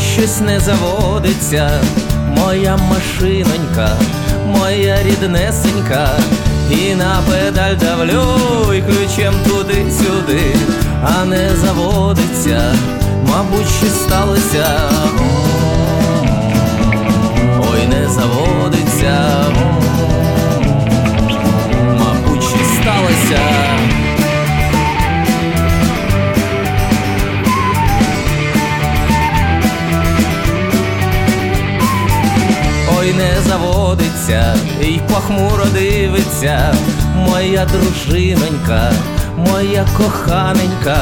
щось не заводиться, моя машинонька, моя ріднесенька, і на педаль давлю, і ключем туди-сюди, а не заводиться, мабуть, що сталося. Ой, не заводиться, не заводиться, й похмуро дивиться, моя дружинонька, моя коханенька,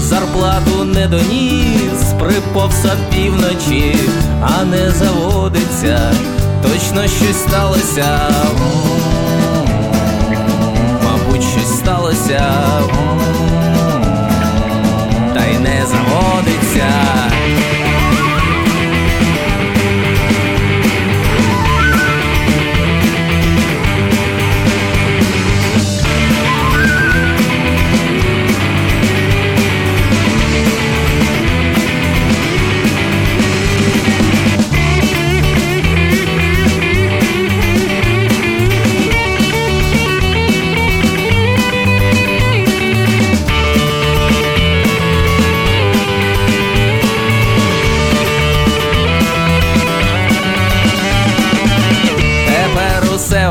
зарплату не доніс, приповз півночі, а не заводиться, точно щось сталося. Мабуть, щось сталося,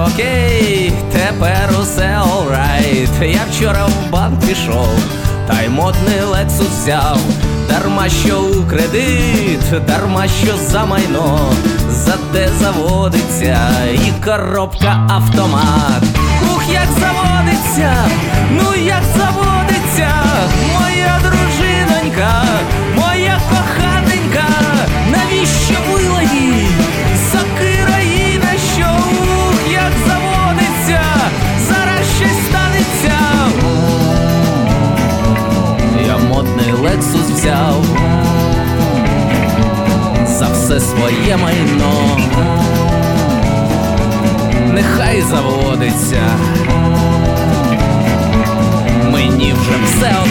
окей, тепер усе алрайт. Я вчора в банк пішов, та й модний лексус взяв. Дарма що у кредит, дарма що за майно, зате заводиться і коробка автомат. Ух, як заводиться, ну як заводиться, за все своє майно. Нехай заводиться. Мені вже все.